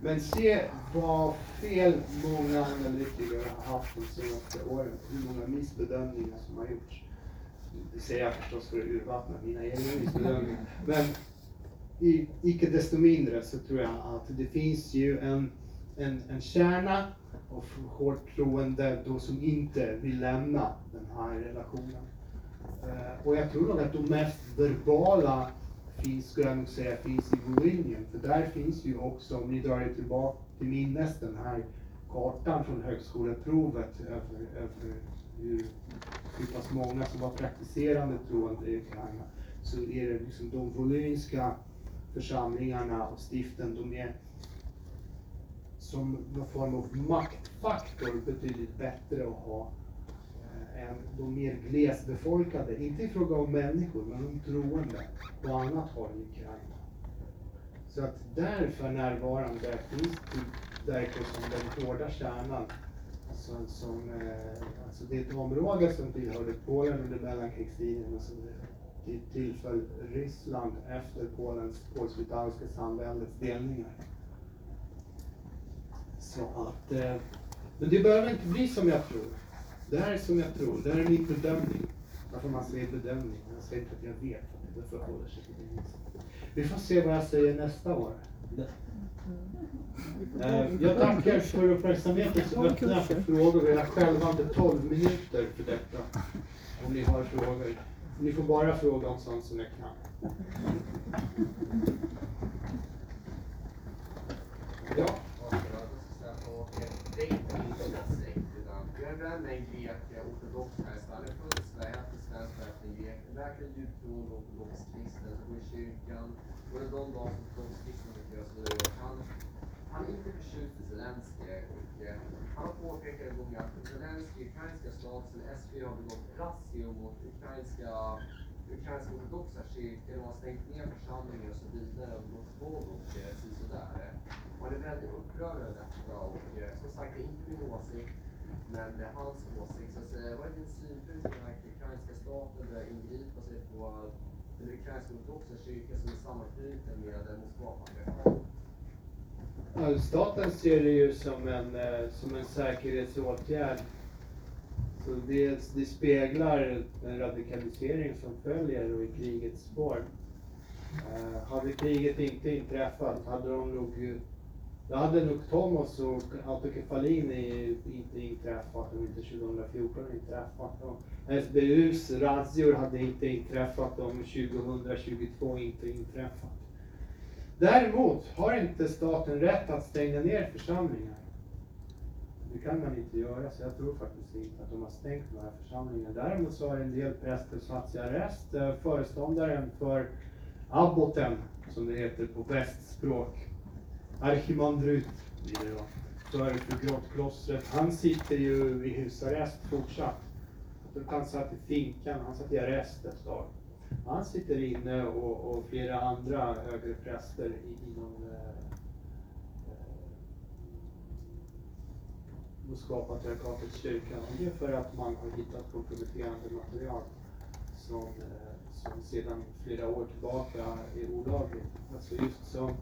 Men se vad fel många analytiker har haft de senaste åren. Hur många missbedömningar som har gjorts. Det säger jag förstås för att urvattna mina egna missbedömningar. Men i, icke desto mindre så tror jag att det finns ju en, en, en kärna av hårt troende då som inte vill lämna den här relationen. Uh, och jag tror nog att de mest verbala finns, skulle jag nog säga, finns i Volynien. För där finns ju också, om ni drar er tillbaka till minnes, den här kartan från högskoleprovet över, över hur, hur pass många som var praktiserande troende i Ukraina, så är det liksom de volymiska församlingarna och stiften, de är som någon form av maktfaktor betydligt bättre att ha eh, än de mer glesbefolkade, inte i fråga om människor, men om troende på annat håll i Ukraina. Så att där för närvarande finns det som den hårda kärnan. Alltså, som, eh, alltså det är ett område som tillhörde Polen under mellankrigstiden och som tillföll Ryssland efter Polens polsk-litauiska samväldets delningar. Så att eh, Men det behöver inte bli som jag tror. Det här är som jag tror. Det här är min bedömning. Varför man säger bedömning? Jag säger inte att jag vet att det förhåller sig på det. Vi får se vad jag säger nästa år. Eh, Jag tackar för uppmärksamheten så öppnar jag för frågor. Vi har själva inte 12 minuter för detta. Om ni har frågor. Ni får bara fråga om sånt som jag kan. Ja. Är i Sverige, svensk grek, ortodox kristen, som går i kyrkan. Och det är de dagar som ortodox kristna brukar göra så det han, är inte förtjust i Zelenskyj. och, Han har påpekat en gång att Zelenskyj, ukrainska staten, SV har begått razzior mot ukrainska ukrainska ortodoxa kyrkor och har stängt ner församlingar och så vidare och gått våld och eh, sådär. Man är väldigt upprörd över detta och eh, som sagt, det är inte min åsikt, men det är hans åsikt. Så att, eh, vad är din synpunkt på att ukrainska staten börjar ingripa sig på den ukrainska ortodoxa kyrkan som är sammanknuten med Moskvapatriarkatet? Staten ser det ju som en, eh, som en säkerhetsåtgärd. Så det, det speglar den radikalisering som följer i krigets spår. Eh, hade kriget inte inträffat hade de nog då hade nog Thomas och autokefalin inte inträffat om inte 2014 inträffat. Och SBUs razzior hade inte inträffat om 2022 inte inträffat. Däremot har inte staten rätt att stänga ner församlingar. Det kan man inte göra, så jag tror faktiskt inte att de har stängt några församlingar. Däremot så har en del präster satts i arrest. Eh, föreståndaren för abboten, som det heter på västspråk, Archimandrut blir det för, för grottklostret. Han sitter ju i husarrest fortsatt. Han satt i finkan, han satt i arrest ett tag. Han sitter inne och, och flera andra högre präster inom eh, eh, Moskvapatriarkatets kyrka. Och det är för att man har hittat komprometterande material som, eh, som sedan flera år tillbaka är olagligt. Alltså just som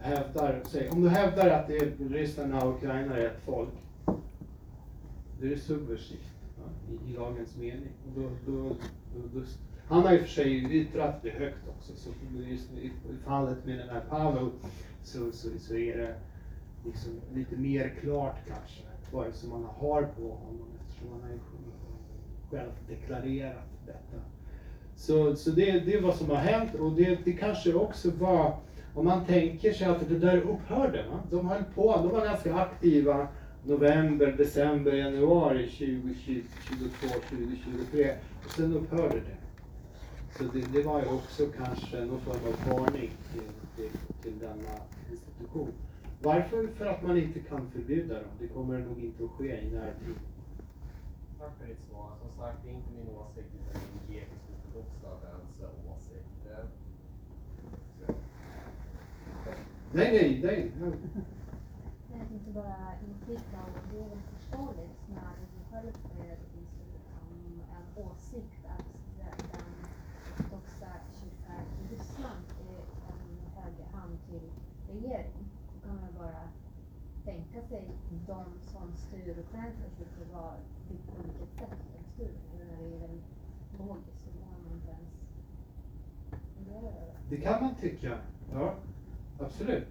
hävdar, säg, om du hävdar att det är ryssarna och Ukraina är ett folk, då är det subversivt i, i lagens mening. Och då, då, då, då, han har i och för sig yttrat det högt också, så just i, fallet med den här Paolo så, så, så är det liksom lite mer klart kanske vad som man har på honom eftersom han har ju själv deklarerat detta. Så, så det, det är vad som har hänt och det, det kanske också var, om man tänker sig att det där upphörde. Va? De höll på, de var ganska aktiva november, december, januari 2022, 2023 och sen upphörde det. Så det, det var ju också kanske någon form av varning till, till, till denna institution. Varför? För att man inte kan förbjuda dem. Det kommer nog inte att ske i närtid. Tack för ditt svar. Som sagt, det är inte min åsikt, utan min grekisk-ortodoxa väns åsikt. Så. Nej, nej, nej. nej. Jag tänkte bara inflika och det är väl förståeligt när du själv visar um, en åsikt att den ortodoxa kyrkan i Ryssland är en högre hand till regering. Då kan man bara tänka sig de som styr ukrainska kyrkor var på vilket sätt de styr. Jag Det är en logisk så det man inte ens över. Det kan man tycka. Ja, absolut.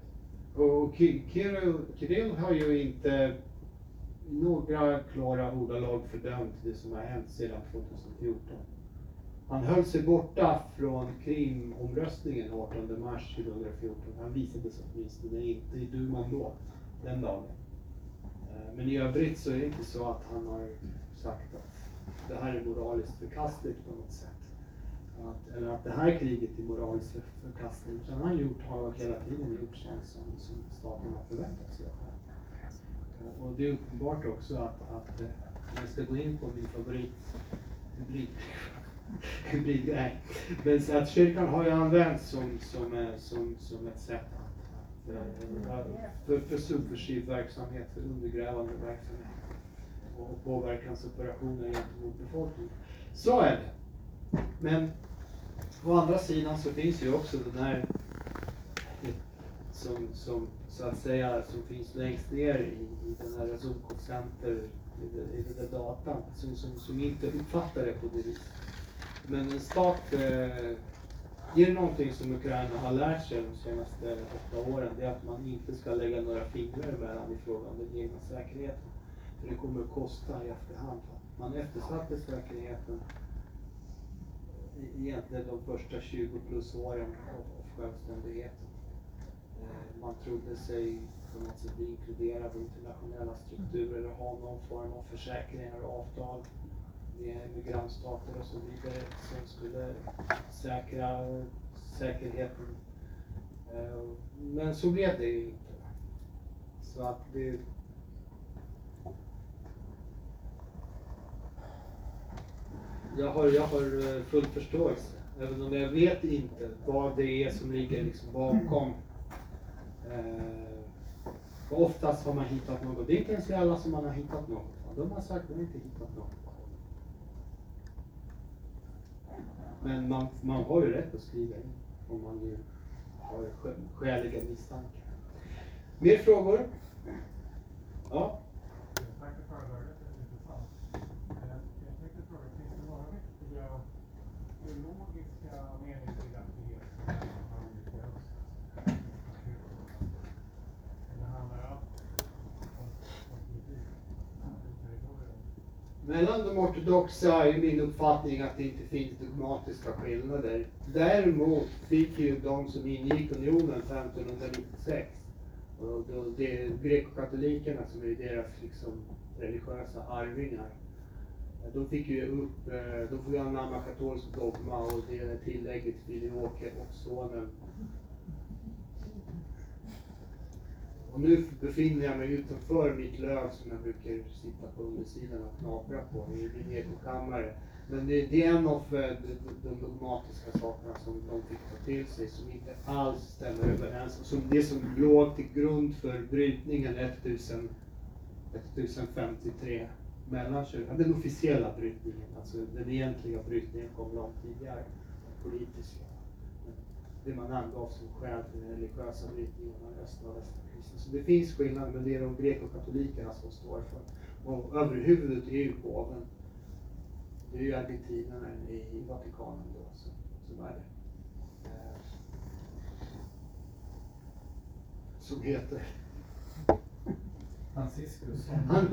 Och Kirill, har ju inte några klara ordalag fördömt det som har hänt sedan 2014. Han höll sig borta från Krimomröstningen 18 mars 2014. Han visade sig åtminstone inte i duman då, den dagen. Eh, men i övrigt så är det inte så att han har sagt att det här är moraliskt förkastligt på något sätt. Att, eller att det här kriget är moraliskt förkastligt. Utan han har gjort, har hela tiden gjort tjänst som, som staten har förväntat sig. av honom. Eh, och det är uppenbart också att, att eh, om jag ska gå in på min favorit hybrid, hybridgrej. Men så att kyrkan har ju använts som, som, som, som ett sätt att, för, för subversiv verksamhet, för undergrävande verksamhet och påverkansoperationer gentemot befolkningen. Så är det. Men å andra sidan så finns ju också den här som, som så att säga som finns längst ner i, i den här Zoom i, i den där datan som, som, som inte uppfattar det på det viset. Men en stat, eh, är det någonting som Ukraina har lärt sig de senaste åtta åren, det är att man inte ska lägga några fingrar emellan i fråga om den egna säkerheten. För det kommer att kosta i efterhand. Man eftersatte säkerheten egentligen de första 20 plus åren av, självständigheten. Eh, man trodde sig på något sätt bli inkluderad i internationella strukturer och ha någon form av försäkringar och avtal med, grannstater och så vidare som skulle säkra säkerheten. Eh, men så blev det ju inte. Så att det... Jag har, jag har eh, full förståelse, även om jag vet inte vad det är som ligger liksom bakom. Eh, oftast har man hittat något. Det är inte ens alla som man har hittat något. De har sagt att de inte hittat något. Men man, man har ju rätt att skriva in om man ju har skäliga misstankar. Mer frågor? Ja? Tack för föredraget, det är intressant. Eh, Jag tänkte fråga, finns det några viktiga teologiska meningsskiljaktigheter mellan de olika öststaterna? Eller handlar allt om om politik? Territorium? Mellan de ortodoxa är min uppfattning att det inte finns dogmatiska skillnader. Däremot fick ju de som ingick unionen 1596, och då, det är grekokatolikerna som är deras liksom, religiösa arvingar, de fick ju upp, eh, de får ju anamma katolsk dogma och det är tillägget filioke och sonen. Och nu befinner jag mig utanför mitt löv som jag brukar sitta på undersidan och knapra på i min ekokammare. Men det, det är en av eh, de, dogmatiska sakerna som de fick ta till sig som inte alls stämmer överens. Och som det som låg till grund för brytningen 1000, 1053 mellan kyrkan, den officiella brytningen, alltså den egentliga brytningen kom långt tidigare, den politiska. Det man angav som skäl till den religiösa brytningen mellan öst och väst kristna. Så det finns skillnader, men det är de grekokatolikerna som står för. Och överhuvudet är ju påven. Det är ju argentinarna i, Vatikanen då som, som är det. Eh, Som heter... Franciscus. Han,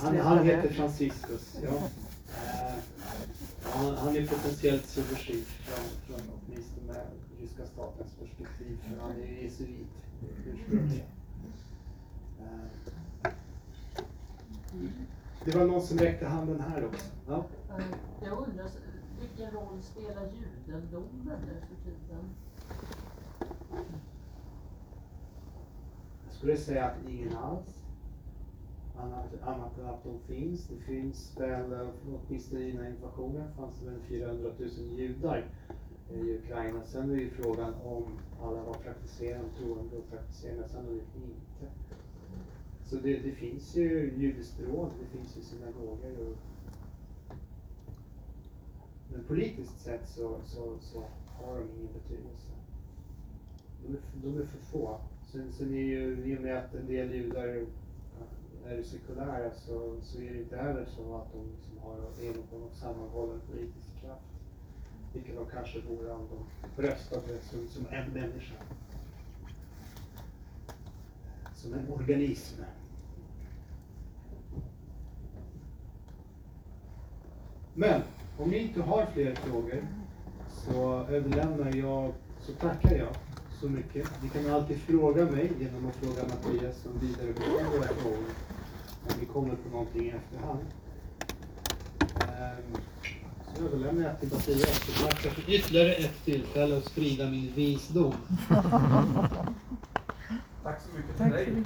han, han heter Franciscus, ja. Eh, han, han är potentiellt subversiv från, från åtminstone med ryska statens perspektiv, för han är jesuit ursprungligen. Eh, det var någon som räckte handen här också. Ja. Eh, Jag undrar, vilken roll spelar judendomen nu för tiden? Jag skulle säga att ingen alls. Annat, annat än att de finns. Det finns väl, eh, åtminstone innan invasionen, fanns det väl 400 000 judar Eh, i Ukraina. Sen är ju frågan om alla var praktiserande troende och praktiserande sannolikt inte. Så det, det finns ju judiskt råd, det finns ju synagoger. Och... Men politiskt sett så, så, så har de ingen betydelse. De är, de är för få. Sen, sen är ju, i och med att en del judar är sekulära så, så är det inte heller så att de liksom har en sammanhållen politisk kraft. Vilket de kanske vore om de röstade som, som en människa. Som en organism. Men om ni inte har fler frågor så överlämnar jag, så tackar jag så mycket. Ni kan alltid fråga mig genom att fråga Mattias som vidarebefordrar våra frågor om vi kommer på någonting i efterhand. Um, överlämnar jag till Mattias tackar för ytterligare ett tillfälle att sprida min visdom. Tack så mycket till dig.